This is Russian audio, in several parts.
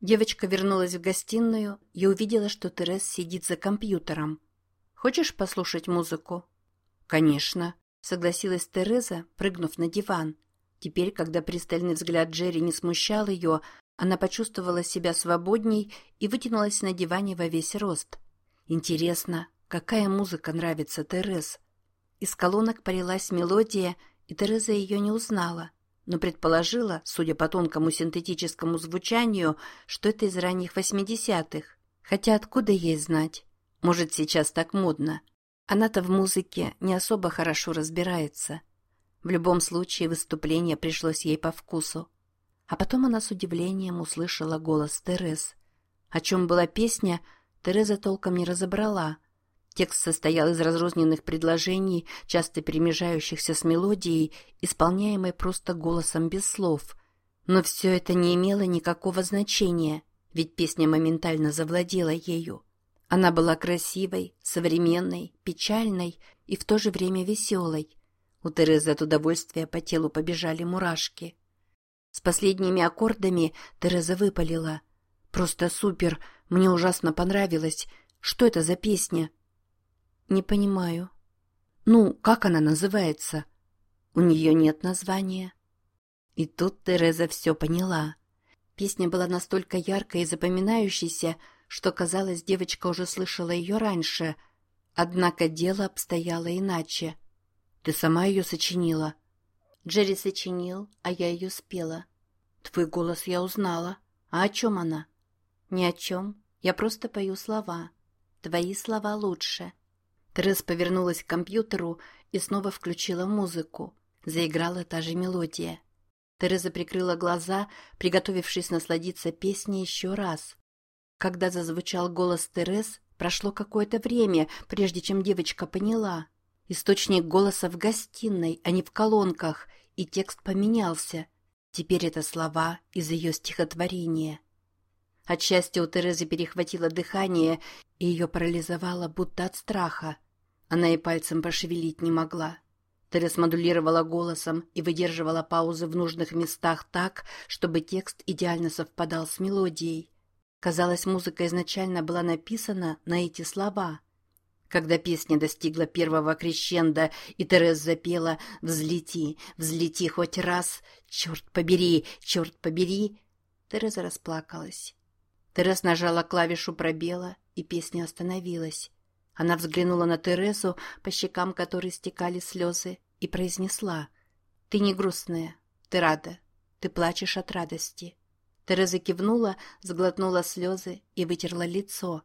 Девочка вернулась в гостиную и увидела, что Терес сидит за компьютером. «Хочешь послушать музыку?» «Конечно», — согласилась Тереза, прыгнув на диван. Теперь, когда пристальный взгляд Джерри не смущал ее, она почувствовала себя свободней и вытянулась на диване во весь рост. «Интересно, какая музыка нравится Терез?» Из колонок полилась мелодия, и Тереза ее не узнала но предположила, судя по тонкому синтетическому звучанию, что это из ранних восьмидесятых. Хотя откуда ей знать? Может, сейчас так модно. Она-то в музыке не особо хорошо разбирается. В любом случае выступление пришлось ей по вкусу. А потом она с удивлением услышала голос Терез. О чем была песня, Тереза толком не разобрала, Текст состоял из разрозненных предложений, часто перемежающихся с мелодией, исполняемой просто голосом без слов. Но все это не имело никакого значения, ведь песня моментально завладела ею. Она была красивой, современной, печальной и в то же время веселой. У Терезы от удовольствия по телу побежали мурашки. С последними аккордами Тереза выпалила. «Просто супер! Мне ужасно понравилось! Что это за песня?» «Не понимаю». «Ну, как она называется?» «У нее нет названия». И тут Тереза все поняла. Песня была настолько яркой и запоминающейся, что, казалось, девочка уже слышала ее раньше. Однако дело обстояло иначе. «Ты сама ее сочинила?» Джерри сочинил, а я ее спела. «Твой голос я узнала. А о чем она?» «Ни о чем. Я просто пою слова. Твои слова лучше». Терез повернулась к компьютеру и снова включила музыку. Заиграла та же мелодия. Тереза прикрыла глаза, приготовившись насладиться песней еще раз. Когда зазвучал голос Терез, прошло какое-то время, прежде чем девочка поняла. Источник голоса в гостиной, а не в колонках, и текст поменялся. Теперь это слова из ее стихотворения. От счастья у Терезы перехватило дыхание, и ее парализовало, будто от страха. Она и пальцем пошевелить не могла. Терес модулировала голосом и выдерживала паузы в нужных местах так, чтобы текст идеально совпадал с мелодией. Казалось, музыка изначально была написана на эти слова. Когда песня достигла первого крещенда, и Терес запела «Взлети, взлети хоть раз! Черт побери, черт побери!» Тереза расплакалась. Терес нажала клавишу пробела, и песня остановилась. Она взглянула на Терезу, по щекам которой стекали слезы, и произнесла. «Ты не грустная. Ты рада. Ты плачешь от радости». Тереза кивнула, сглотнула слезы и вытерла лицо.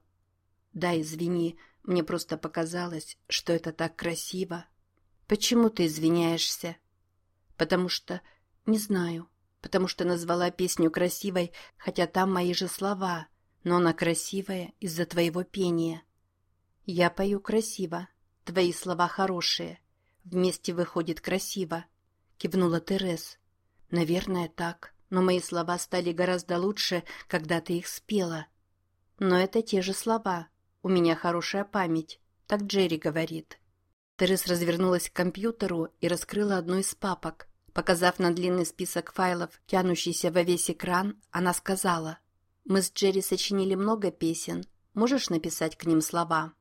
«Да, извини, мне просто показалось, что это так красиво». «Почему ты извиняешься?» «Потому что... не знаю. Потому что назвала песню красивой, хотя там мои же слова, но она красивая из-за твоего пения». «Я пою красиво. Твои слова хорошие. Вместе выходит красиво», — кивнула Терес. «Наверное, так. Но мои слова стали гораздо лучше, когда ты их спела. Но это те же слова. У меня хорошая память. Так Джерри говорит». Терес развернулась к компьютеру и раскрыла одну из папок. Показав на длинный список файлов, тянущийся во весь экран, она сказала, «Мы с Джерри сочинили много песен. Можешь написать к ним слова?»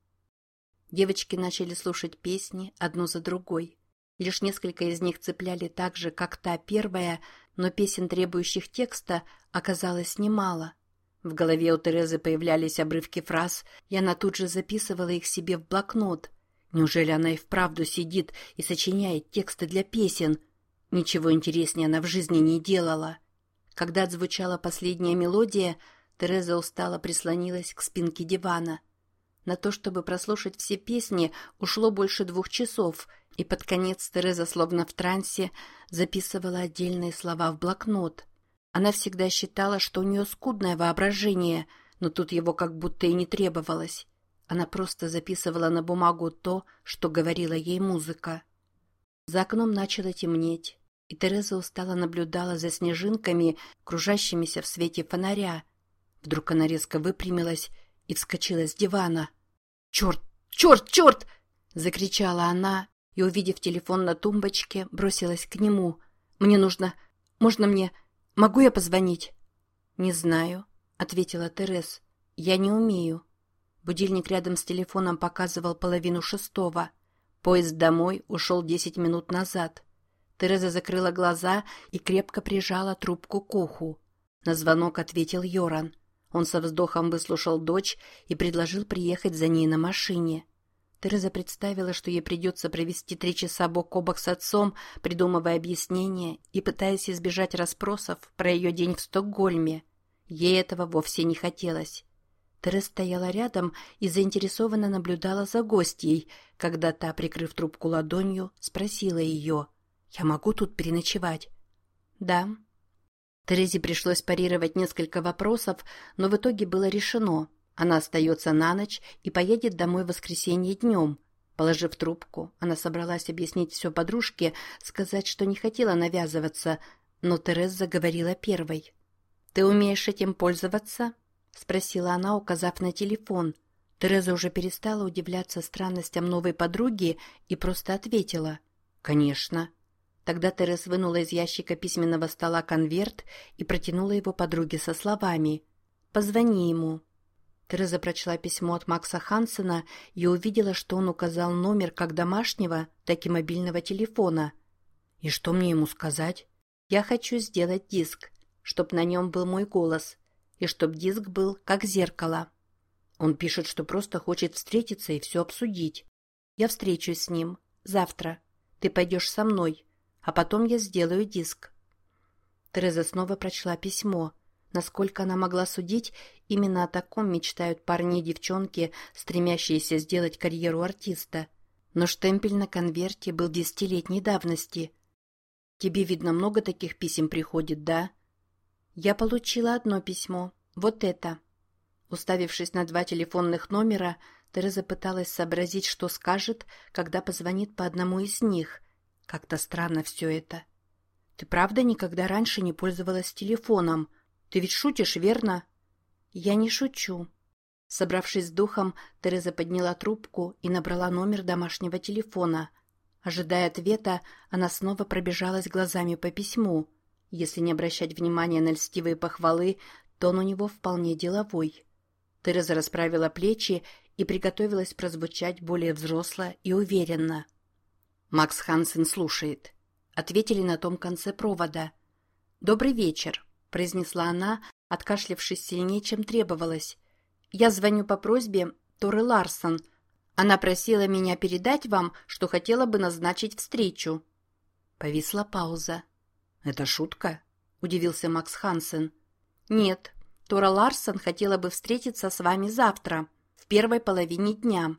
Девочки начали слушать песни одну за другой. Лишь несколько из них цепляли так же, как та первая, но песен, требующих текста, оказалось немало. В голове у Терезы появлялись обрывки фраз, и она тут же записывала их себе в блокнот. Неужели она и вправду сидит и сочиняет тексты для песен? Ничего интереснее она в жизни не делала. Когда отзвучала последняя мелодия, Тереза устало прислонилась к спинке дивана – на то, чтобы прослушать все песни, ушло больше двух часов, и под конец Тереза, словно в трансе, записывала отдельные слова в блокнот. Она всегда считала, что у нее скудное воображение, но тут его как будто и не требовалось. Она просто записывала на бумагу то, что говорила ей музыка. За окном начало темнеть, и Тереза устало наблюдала за снежинками, кружащимися в свете фонаря. Вдруг она резко выпрямилась и вскочила с дивана. «Черт! Черт! Черт!» — закричала она и, увидев телефон на тумбочке, бросилась к нему. «Мне нужно... Можно мне... Могу я позвонить?» «Не знаю», — ответила Терес. «Я не умею». Будильник рядом с телефоном показывал половину шестого. Поезд домой ушел десять минут назад. Тереза закрыла глаза и крепко прижала трубку к уху. На звонок ответил Йоран. Он со вздохом выслушал дочь и предложил приехать за ней на машине. Тереза представила, что ей придется провести три часа бок о бок с отцом, придумывая объяснения и пытаясь избежать расспросов про ее день в Стокгольме. Ей этого вовсе не хотелось. Тереза стояла рядом и заинтересованно наблюдала за гостьей, когда та, прикрыв трубку ладонью, спросила ее, «Я могу тут переночевать?» «Да». Терезе пришлось парировать несколько вопросов, но в итоге было решено – она остается на ночь и поедет домой в воскресенье днем. Положив трубку, она собралась объяснить все подружке, сказать, что не хотела навязываться, но Тереза заговорила первой. «Ты умеешь этим пользоваться?» — спросила она, указав на телефон. Тереза уже перестала удивляться странностям новой подруги и просто ответила. «Конечно». Тогда Терез вынула из ящика письменного стола конверт и протянула его подруге со словами «Позвони ему». Тереза прочла письмо от Макса Хансена и увидела, что он указал номер как домашнего, так и мобильного телефона. И что мне ему сказать? Я хочу сделать диск, чтоб на нем был мой голос, и чтоб диск был как зеркало. Он пишет, что просто хочет встретиться и все обсудить. Я встречусь с ним. Завтра. Ты пойдешь со мной, а потом я сделаю диск. Тереза снова прочла письмо. Насколько она могла судить, именно о таком мечтают парни и девчонки, стремящиеся сделать карьеру артиста. Но штемпель на конверте был десятилетней давности. «Тебе, видно, много таких писем приходит, да?» «Я получила одно письмо. Вот это». Уставившись на два телефонных номера, Тереза пыталась сообразить, что скажет, когда позвонит по одному из них. Как-то странно все это. «Ты правда никогда раньше не пользовалась телефоном?» Ты ведь шутишь, верно?» «Я не шучу». Собравшись с духом, Тереза подняла трубку и набрала номер домашнего телефона. Ожидая ответа, она снова пробежалась глазами по письму. Если не обращать внимания на льстивые похвалы, то он у него вполне деловой. Тереза расправила плечи и приготовилась прозвучать более взросло и уверенно. Макс Хансен слушает. Ответили на том конце провода. «Добрый вечер произнесла она, откашлявшись сильнее, чем требовалось. «Я звоню по просьбе Торы Ларсон. Она просила меня передать вам, что хотела бы назначить встречу». Повисла пауза. «Это шутка?» – удивился Макс Хансен. «Нет, Тора Ларсон хотела бы встретиться с вами завтра, в первой половине дня».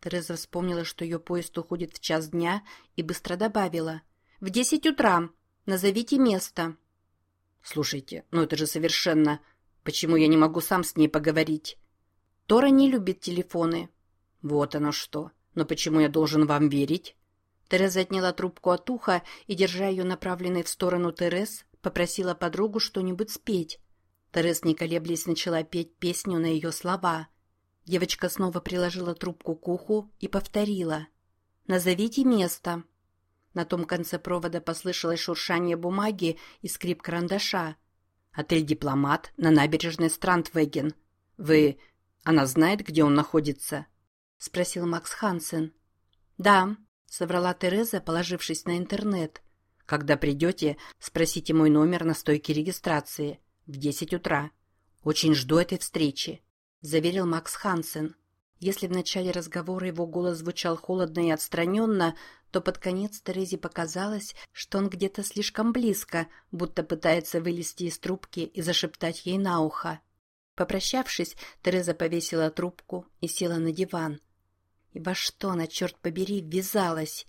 Тереза вспомнила, что ее поезд уходит в час дня, и быстро добавила. «В десять утра. Назовите место». «Слушайте, ну это же совершенно... Почему я не могу сам с ней поговорить?» «Тора не любит телефоны». «Вот оно что. Но почему я должен вам верить?» Тереза отняла трубку от уха и, держа ее направленной в сторону Терез, попросила подругу что-нибудь спеть. Терез, не колеблясь, начала петь песню на ее слова. Девочка снова приложила трубку к уху и повторила. «Назовите место». На том конце провода послышалось шуршание бумаги и скрип карандаша. «Отель «Дипломат» на набережной Страндвеген. Вы... Она знает, где он находится?» — спросил Макс Хансен. «Да», — соврала Тереза, положившись на интернет. «Когда придете, спросите мой номер на стойке регистрации. В десять утра. Очень жду этой встречи», — заверил Макс Хансен. Если в начале разговора его голос звучал холодно и отстраненно, то под конец Терезе показалось, что он где-то слишком близко, будто пытается вылезти из трубки и зашептать ей на ухо. Попрощавшись, Тереза повесила трубку и села на диван. И во что она, черт побери, ввязалась?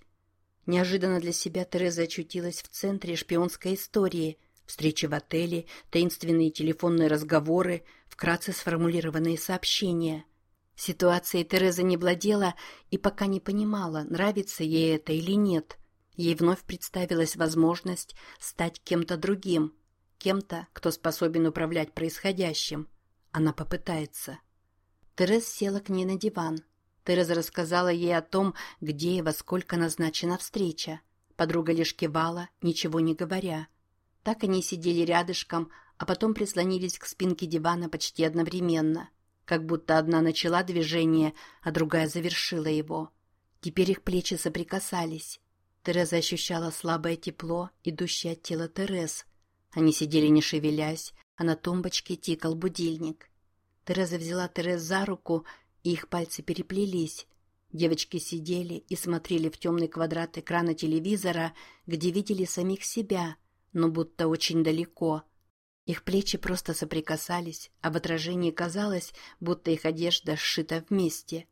Неожиданно для себя Тереза очутилась в центре шпионской истории. Встречи в отеле, таинственные телефонные разговоры, вкратце сформулированные сообщения — Ситуацией Тереза не владела и пока не понимала, нравится ей это или нет. Ей вновь представилась возможность стать кем-то другим, кем-то, кто способен управлять происходящим. Она попытается. Тереза села к ней на диван. Тереза рассказала ей о том, где и во сколько назначена встреча. Подруга лишь кивала, ничего не говоря. Так они сидели рядышком, а потом прислонились к спинке дивана почти одновременно, как будто одна начала движение, а другая завершила его. Теперь их плечи соприкасались. Тереза ощущала слабое тепло, идущее от тела Терез. Они сидели не шевелясь, а на тумбочке тикал будильник. Тереза взяла Терез за руку, и их пальцы переплелись. Девочки сидели и смотрели в темный квадрат экрана телевизора, где видели самих себя, но будто очень далеко. Их плечи просто соприкасались, а в отражении казалось, будто их одежда сшита вместе.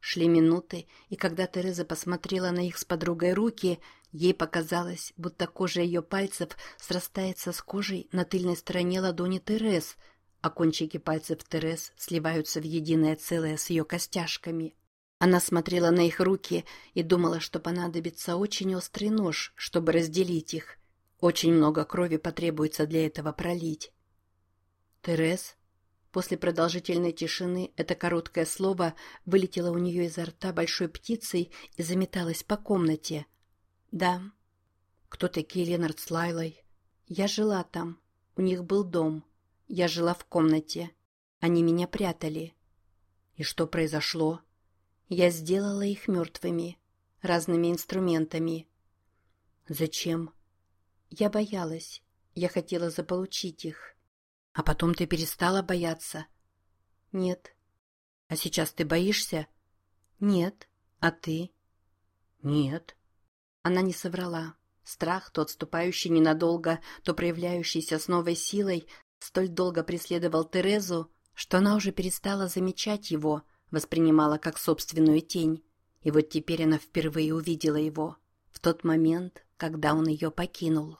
Шли минуты, и когда Тереза посмотрела на их с подругой руки, ей показалось, будто кожа ее пальцев срастается с кожей на тыльной стороне ладони Терез, а кончики пальцев Терез сливаются в единое целое с ее костяшками. Она смотрела на их руки и думала, что понадобится очень острый нож, чтобы разделить их. Очень много крови потребуется для этого пролить. Терез После продолжительной тишины это короткое слово вылетело у нее изо рта большой птицей и заметалось по комнате. «Да». «Кто такие Ленард с Лайлой?» «Я жила там. У них был дом. Я жила в комнате. Они меня прятали». «И что произошло?» «Я сделала их мертвыми. Разными инструментами». «Зачем?» «Я боялась. Я хотела заполучить их». А потом ты перестала бояться? Нет. А сейчас ты боишься? Нет. А ты? Нет. Она не соврала. Страх, то отступающий ненадолго, то проявляющийся с новой силой, столь долго преследовал Терезу, что она уже перестала замечать его, воспринимала как собственную тень. И вот теперь она впервые увидела его, в тот момент, когда он ее покинул.